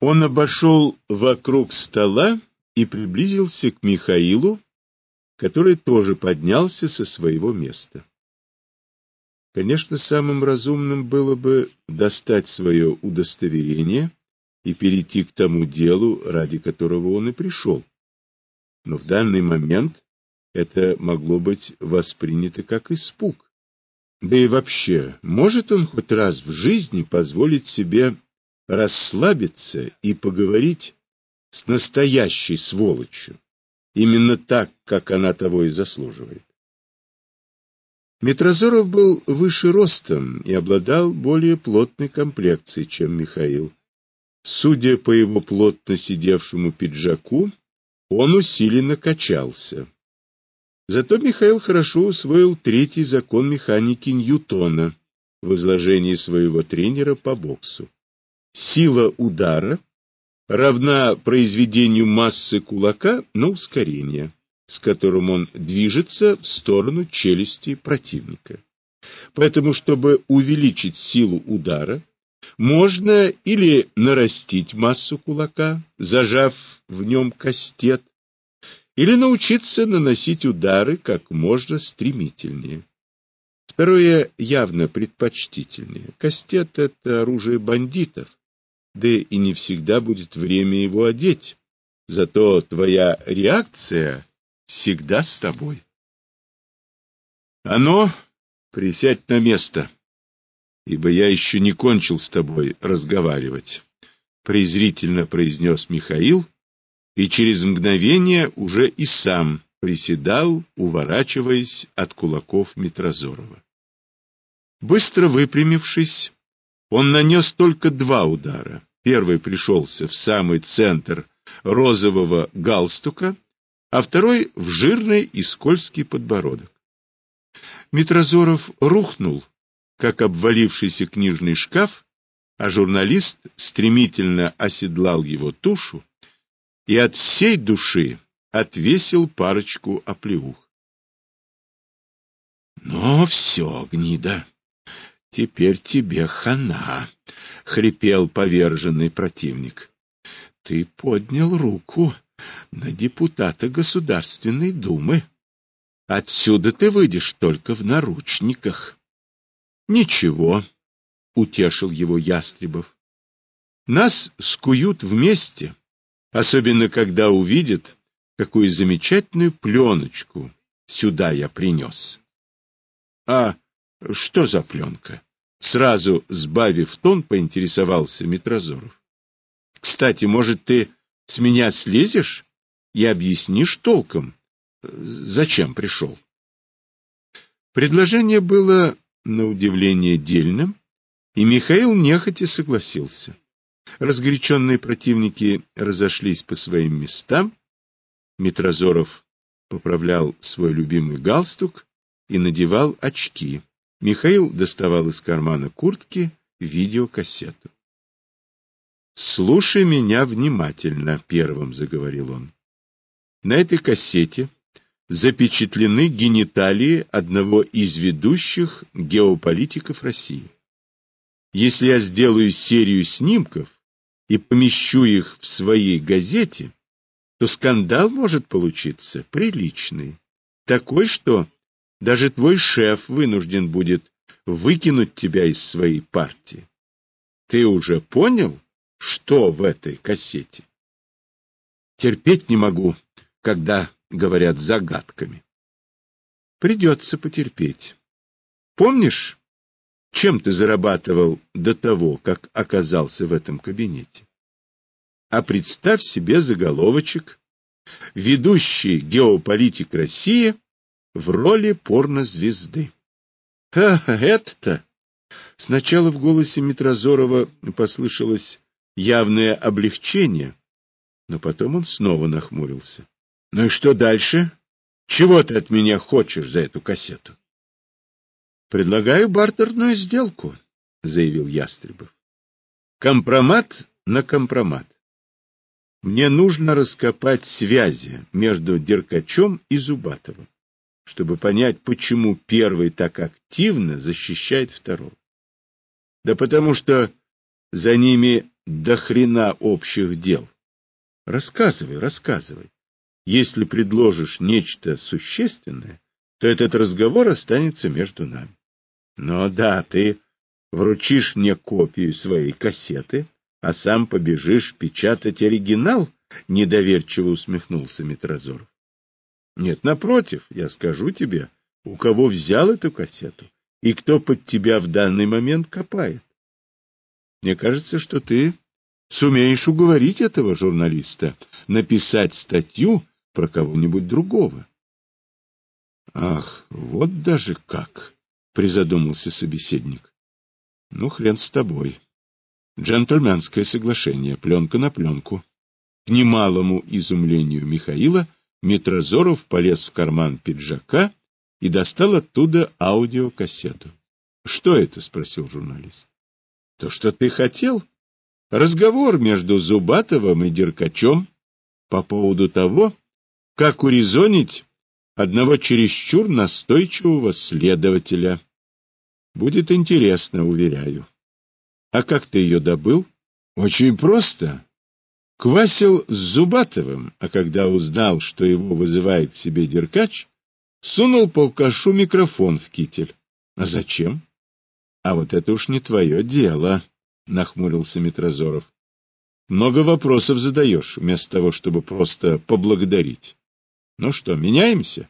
Он обошел вокруг стола и приблизился к Михаилу, который тоже поднялся со своего места. Конечно, самым разумным было бы достать свое удостоверение и перейти к тому делу, ради которого он и пришел. Но в данный момент это могло быть воспринято как испуг. Да и вообще, может он хоть раз в жизни позволить себе расслабиться и поговорить с настоящей сволочью, именно так, как она того и заслуживает? Метрозоров был выше ростом и обладал более плотной комплекцией, чем Михаил. Судя по его плотно сидевшему пиджаку, он усиленно качался. Зато Михаил хорошо усвоил третий закон механики Ньютона в изложении своего тренера по боксу. Сила удара равна произведению массы кулака на ускорение с которым он движется в сторону челюсти противника. Поэтому, чтобы увеличить силу удара, можно или нарастить массу кулака, зажав в нем кастет, или научиться наносить удары как можно стремительнее. Второе явно предпочтительнее. Кастет — это оружие бандитов, да и не всегда будет время его одеть. Зато твоя реакция всегда с тобой. Оно, присядь на место, ибо я еще не кончил с тобой разговаривать, презрительно произнес Михаил, и через мгновение уже и сам приседал, уворачиваясь от кулаков Митрозорова. Быстро выпрямившись, он нанес только два удара. Первый пришелся в самый центр розового галстука, а второй в жирный и скользкий подбородок. Митрозоров рухнул, как обвалившийся книжный шкаф, а журналист стремительно оседлал его тушу и от всей души отвесил парочку оплеух. — Ну все, гнида, теперь тебе хана, — хрипел поверженный противник. — Ты поднял руку на депутата Государственной Думы. Отсюда ты выйдешь только в наручниках. Ничего, утешил его Ястребов. Нас скуют вместе, особенно когда увидят, какую замечательную пленочку сюда я принес. А что за пленка? Сразу сбавив тон, поинтересовался Митрозоров. Кстати, может, ты с меня слезешь и объяснишь толком, зачем пришел. Предложение было, на удивление, дельным, и Михаил нехотя согласился. Разгоряченные противники разошлись по своим местам. Митрозоров поправлял свой любимый галстук и надевал очки. Михаил доставал из кармана куртки видеокассету. «Слушай меня внимательно», — первым заговорил он. «На этой кассете запечатлены гениталии одного из ведущих геополитиков России. Если я сделаю серию снимков и помещу их в своей газете, то скандал может получиться приличный, такой, что даже твой шеф вынужден будет выкинуть тебя из своей партии. Ты уже понял?» что в этой кассете. Терпеть не могу, когда говорят загадками. Придется потерпеть. Помнишь, чем ты зарабатывал до того, как оказался в этом кабинете? А представь себе заголовочек «Ведущий геополитик России в роли порнозвезды». Ха, это-то! Сначала в голосе Митрозорова послышалось явное облегчение, но потом он снова нахмурился. — Ну и что дальше? Чего ты от меня хочешь за эту кассету? — Предлагаю бартерную сделку, — заявил Ястребов. — Компромат на компромат. Мне нужно раскопать связи между Деркачем и Зубатовым, чтобы понять, почему первый так активно защищает второго. Да потому что за ними до хрена общих дел. Рассказывай, рассказывай. Если предложишь нечто существенное, то этот разговор останется между нами. Но да, ты вручишь мне копию своей кассеты, а сам побежишь печатать оригинал, недоверчиво усмехнулся Митрозоров. Нет, напротив, я скажу тебе, у кого взял эту кассету и кто под тебя в данный момент копает. Мне кажется, что ты сумеешь уговорить этого журналиста написать статью про кого-нибудь другого. Ах, вот даже как, призадумался собеседник. Ну, хрен с тобой. Джентльменское соглашение, пленка на пленку. К немалому изумлению Михаила Митрозоров полез в карман пиджака и достал оттуда аудиокассету. — Что это? — спросил журналист. — То, что ты хотел. Разговор между Зубатовым и Деркачем по поводу того, как урезонить одного чересчур настойчивого следователя. Будет интересно, уверяю. А как ты ее добыл? Очень просто. Квасил с Зубатовым, а когда узнал, что его вызывает к себе Деркач, сунул полкашу микрофон в китель. А зачем? А вот это уж не твое дело, нахмурился Митрозоров. Много вопросов задаешь, вместо того, чтобы просто поблагодарить. Ну что, меняемся?